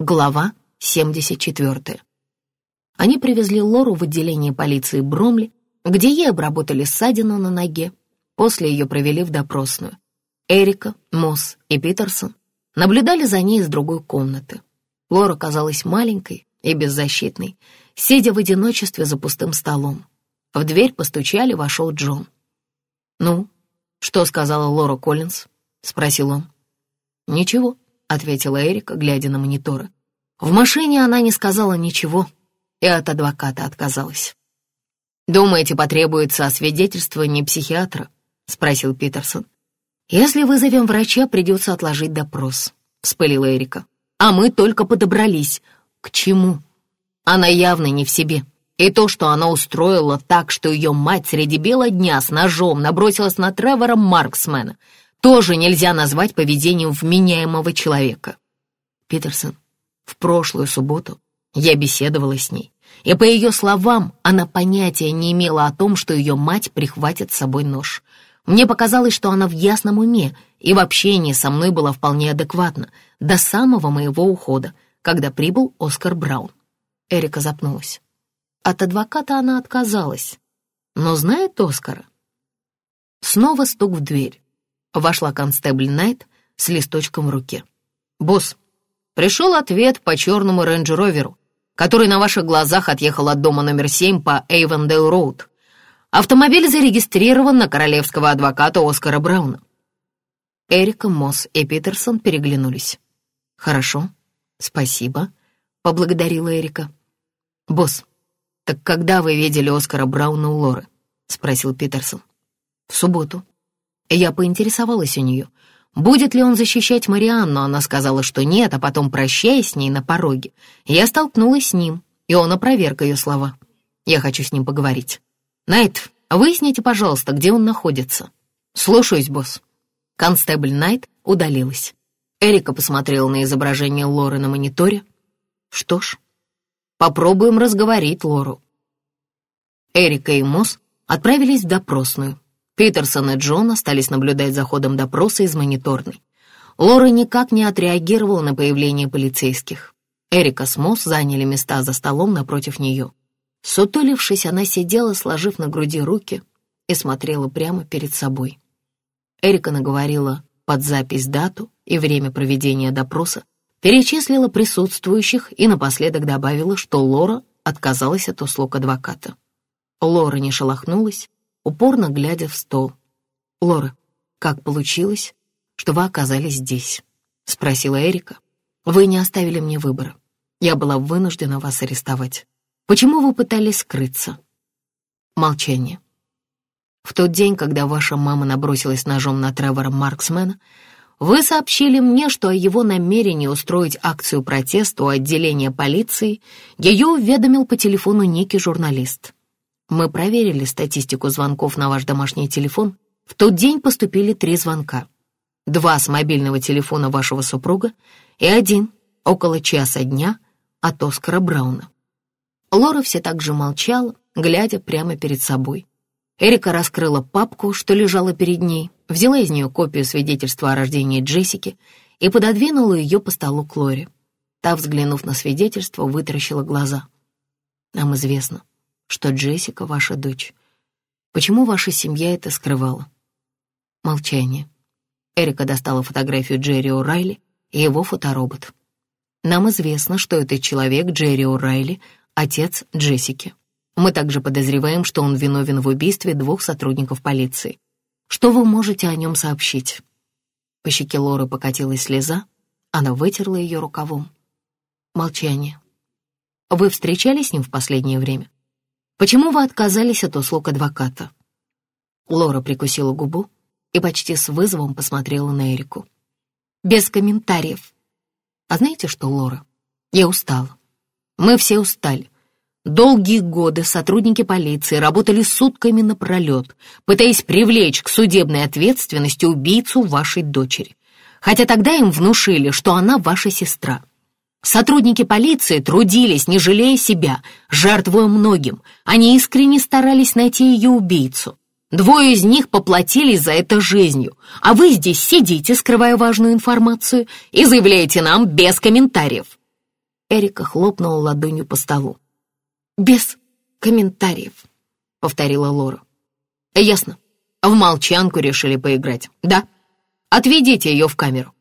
Глава 74. Они привезли Лору в отделение полиции Бромли, где ей обработали ссадину на ноге. После ее провели в допросную. Эрика, Мосс и Питерсон наблюдали за ней из другой комнаты. Лора казалась маленькой и беззащитной, сидя в одиночестве за пустым столом. В дверь постучали, вошел Джон. «Ну, что сказала Лора Коллинз?» — спросил он. «Ничего», — ответила Эрика, глядя на мониторы. В машине она не сказала ничего и от адвоката отказалась. «Думаете, потребуется освидетельствование психиатра?» — спросил Питерсон. «Если вызовем врача, придется отложить допрос», — вспылила Эрика. «А мы только подобрались. К чему? Она явно не в себе. И то, что она устроила так, что ее мать среди бела дня с ножом набросилась на Тревора Марксмена, тоже нельзя назвать поведением вменяемого человека. Питерсон, в прошлую субботу я беседовала с ней, и по ее словам она понятия не имела о том, что ее мать прихватит с собой нож. Мне показалось, что она в ясном уме и в общении со мной была вполне адекватна до самого моего ухода, когда прибыл Оскар Браун. Эрика запнулась. От адвоката она отказалась, но знает Оскара. Снова стук в дверь. Вошла констебль Найт с листочком в руке. «Босс, пришел ответ по черному рейндж-роверу, который на ваших глазах отъехал от дома номер 7 по Эйвендейл-роуд. Автомобиль зарегистрирован на королевского адвоката Оскара Брауна». Эрика, Мосс и Питерсон переглянулись. «Хорошо, спасибо», — поблагодарила Эрика. «Босс, так когда вы видели Оскара Брауна у Лоры?» — спросил Питерсон. «В субботу», я поинтересовалась у нее, будет ли он защищать Марианну, она сказала, что нет, а потом, прощаясь с ней на пороге, я столкнулась с ним, и он опроверг ее слова. Я хочу с ним поговорить. Найт, выясните, пожалуйста, где он находится. Слушаюсь, босс. Констебль Найт удалилась. Эрика посмотрела на изображение Лоры на мониторе. Что ж, попробуем разговорить Лору. Эрика и Мосс отправились в допросную. Питерсон и Джон остались наблюдать за ходом допроса из мониторной. Лора никак не отреагировала на появление полицейских. Эрика с Мосс заняли места за столом напротив нее. Сутулившись, она сидела, сложив на груди руки, и смотрела прямо перед собой. Эрика наговорила под запись дату и время проведения допроса, перечислила присутствующих и напоследок добавила, что Лора отказалась от услуг адвоката. Лора не шелохнулась, упорно глядя в стол. «Лора, как получилось, что вы оказались здесь?» — спросила Эрика. «Вы не оставили мне выбора. Я была вынуждена вас арестовать. Почему вы пытались скрыться?» Молчание. В тот день, когда ваша мама набросилась ножом на Тревора Марксмена, вы сообщили мне, что о его намерении устроить акцию протеста у отделения полиции ее уведомил по телефону некий журналист. Мы проверили статистику звонков на ваш домашний телефон. В тот день поступили три звонка. Два с мобильного телефона вашего супруга и один около часа дня от Оскара Брауна. Лора все так же молчала, глядя прямо перед собой. Эрика раскрыла папку, что лежала перед ней, взяла из нее копию свидетельства о рождении Джессики и пододвинула ее по столу к Лоре. Та, взглянув на свидетельство, вытаращила глаза. «Нам известно, что Джессика ваша дочь. Почему ваша семья это скрывала?» Молчание. Эрика достала фотографию Джерри О'Райли и его фоторобот. «Нам известно, что этот человек, Джерри О'Райли, отец Джессики. Мы также подозреваем, что он виновен в убийстве двух сотрудников полиции. Что вы можете о нем сообщить?» По щеке Лоры покатилась слеза, она вытерла ее рукавом. Молчание. «Вы встречались с ним в последнее время?» Почему вы отказались от услуг адвоката?» Лора прикусила губу и почти с вызовом посмотрела на Эрику. «Без комментариев. А знаете что, Лора, я устала. Мы все устали. Долгие годы сотрудники полиции работали сутками напролет, пытаясь привлечь к судебной ответственности убийцу вашей дочери. Хотя тогда им внушили, что она ваша сестра. Сотрудники полиции трудились, не жалея себя, жертвуя многим. Они искренне старались найти ее убийцу. Двое из них поплатились за это жизнью, а вы здесь сидите, скрывая важную информацию, и заявляете нам без комментариев. Эрика хлопнула ладонью по столу. «Без комментариев», — повторила Лора. «Ясно. В молчанку решили поиграть, да? Отведите ее в камеру».